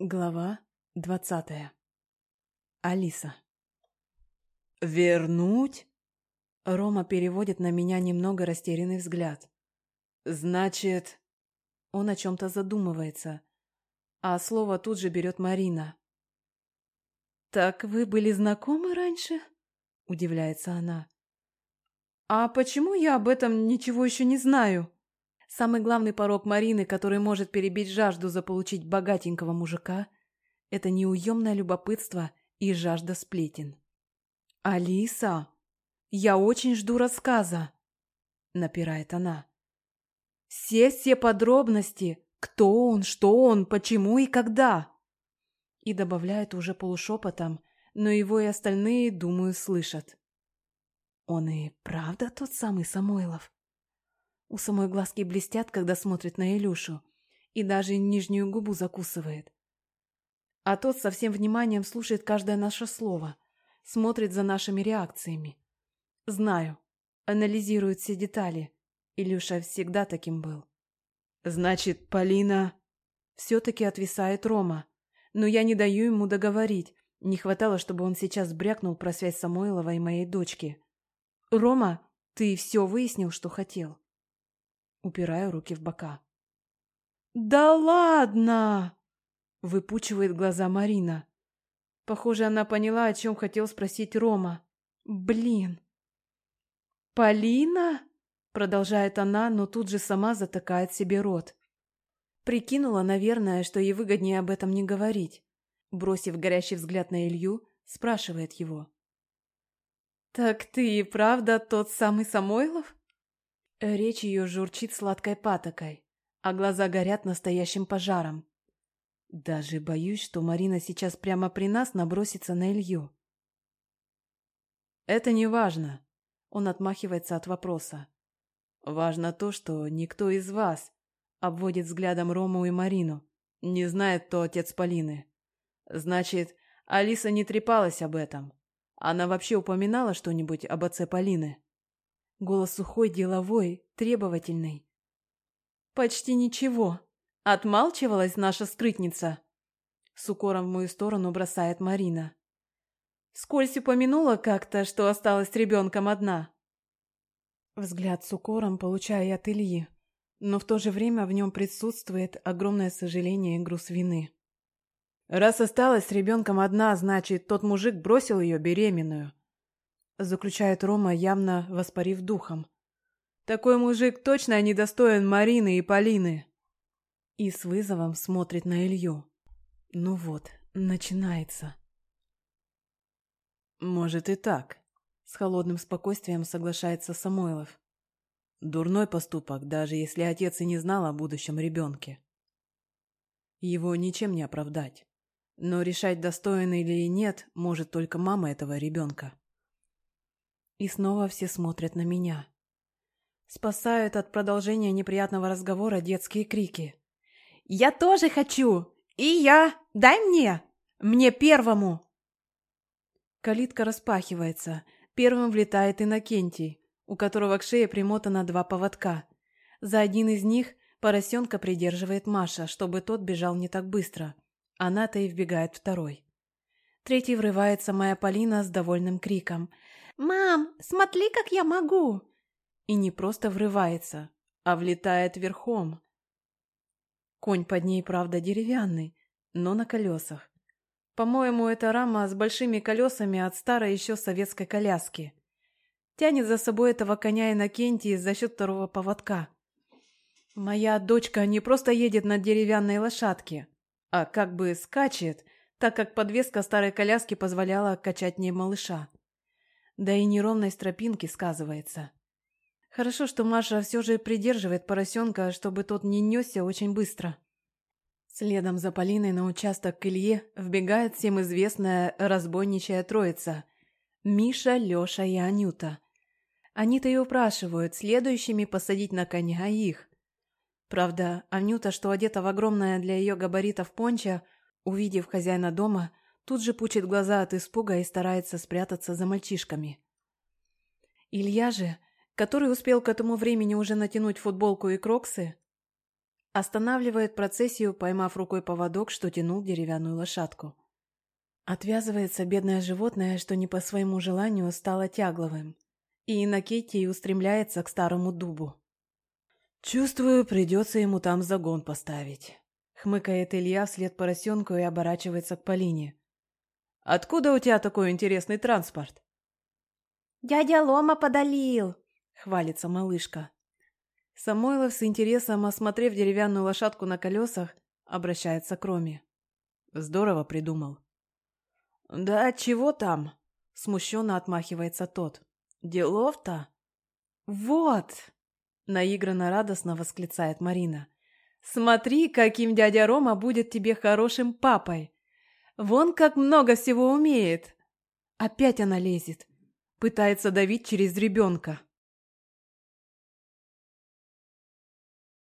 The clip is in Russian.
Глава двадцатая. Алиса. «Вернуть?» Рома переводит на меня немного растерянный взгляд. «Значит...» Он о чем-то задумывается, а слово тут же берет Марина. «Так вы были знакомы раньше?» — удивляется она. «А почему я об этом ничего еще не знаю?» Самый главный порог Марины, который может перебить жажду заполучить богатенького мужика, это неуемное любопытство и жажда сплетен. «Алиса, я очень жду рассказа», — напирает она. «Все-все подробности, кто он, что он, почему и когда». И добавляет уже полушепотом, но его и остальные, думаю, слышат. Он и правда тот самый Самойлов? У самой глазки блестят, когда смотрит на Илюшу, и даже нижнюю губу закусывает. А тот со всем вниманием слушает каждое наше слово, смотрит за нашими реакциями. Знаю, анализирует все детали. Илюша всегда таким был. Значит, Полина... Все-таки отвисает Рома. Но я не даю ему договорить. Не хватало, чтобы он сейчас брякнул про связь Самойлова и моей дочки. «Рома, ты все выяснил, что хотел?» Упирая руки в бока. «Да ладно!» — выпучивает глаза Марина. Похоже, она поняла, о чем хотел спросить Рома. «Блин!» «Полина?» — продолжает она, но тут же сама затыкает себе рот. Прикинула, наверное, что ей выгоднее об этом не говорить. Бросив горящий взгляд на Илью, спрашивает его. «Так ты и правда тот самый Самойлов?» Речь ее журчит сладкой патокой, а глаза горят настоящим пожаром. Даже боюсь, что Марина сейчас прямо при нас набросится на Илью. «Это не важно», — он отмахивается от вопроса. «Важно то, что никто из вас», — обводит взглядом Рому и Марину, — «не знает, кто отец Полины. Значит, Алиса не трепалась об этом. Она вообще упоминала что-нибудь об отце Полины?» Голос сухой, деловой, требовательный. «Почти ничего. Отмалчивалась наша скрытница?» С укором в мою сторону бросает Марина. Скользь упомянула как-то, что осталась ребенком одна. Взгляд с укором получаю от Ильи, но в то же время в нем присутствует огромное сожаление и груз вины. Раз осталась с ребенком одна, значит, тот мужик бросил ее беременную заключает Рома, явно воспарив духом. Такой мужик точно недостоин Марины и Полины. И с вызовом смотрит на Илью. Ну вот, начинается. Может и так. С холодным спокойствием соглашается Самойлов. Дурной поступок, даже если отец и не знал о будущем ребенке. Его ничем не оправдать. Но решать, достоин или нет, может только мама этого ребенка. И снова все смотрят на меня. Спасают от продолжения неприятного разговора детские крики. «Я тоже хочу! И я! Дай мне! Мне первому!» Калитка распахивается. Первым влетает Иннокентий, у которого к шее примотано два поводка. За один из них поросенка придерживает Маша, чтобы тот бежал не так быстро. Она-то и вбегает второй. Третий врывается моя Полина с довольным криком. «Мам, смотри, как я могу!» И не просто врывается, а влетает верхом. Конь под ней, правда, деревянный, но на колесах. По-моему, это рама с большими колесами от старой еще советской коляски. Тянет за собой этого коня Иннокентий за счет второго поводка. Моя дочка не просто едет на деревянной лошадке, а как бы скачет, так как подвеска старой коляски позволяла качать ней малыша. Да и неровность тропинки сказывается. Хорошо, что Маша все же придерживает поросенка, чтобы тот не несся очень быстро. Следом за Полиной на участок к Илье вбегает всем известная разбойничая троица. Миша, Леша и Анюта. Они-то и упрашивают следующими посадить на коня их. Правда, Анюта, что одета в огромное для ее габаритов пончо, увидев хозяина дома, Тут же пучит глаза от испуга и старается спрятаться за мальчишками. Илья же, который успел к этому времени уже натянуть футболку и кроксы, Останавливает процессию, поймав рукой поводок, что тянул деревянную лошадку. Отвязывается бедное животное, что не по своему желанию стало тягловым. И Иннокентий устремляется к старому дубу. «Чувствую, придется ему там загон поставить», — хмыкает Илья вслед поросенку и оборачивается к Полине. «Откуда у тебя такой интересный транспорт?» «Дядя Лома подолил!» — хвалится малышка. Самойлов с интересом, осмотрев деревянную лошадку на колесах, обращается к Роме. «Здорово придумал». «Да чего там?» — смущенно отмахивается тот. «Делов-то?» «Вот!» — наигранно радостно восклицает Марина. «Смотри, каким дядя Рома будет тебе хорошим папой! Вон как много всего умеет!» Опять она лезет, пытается давить через ребенка.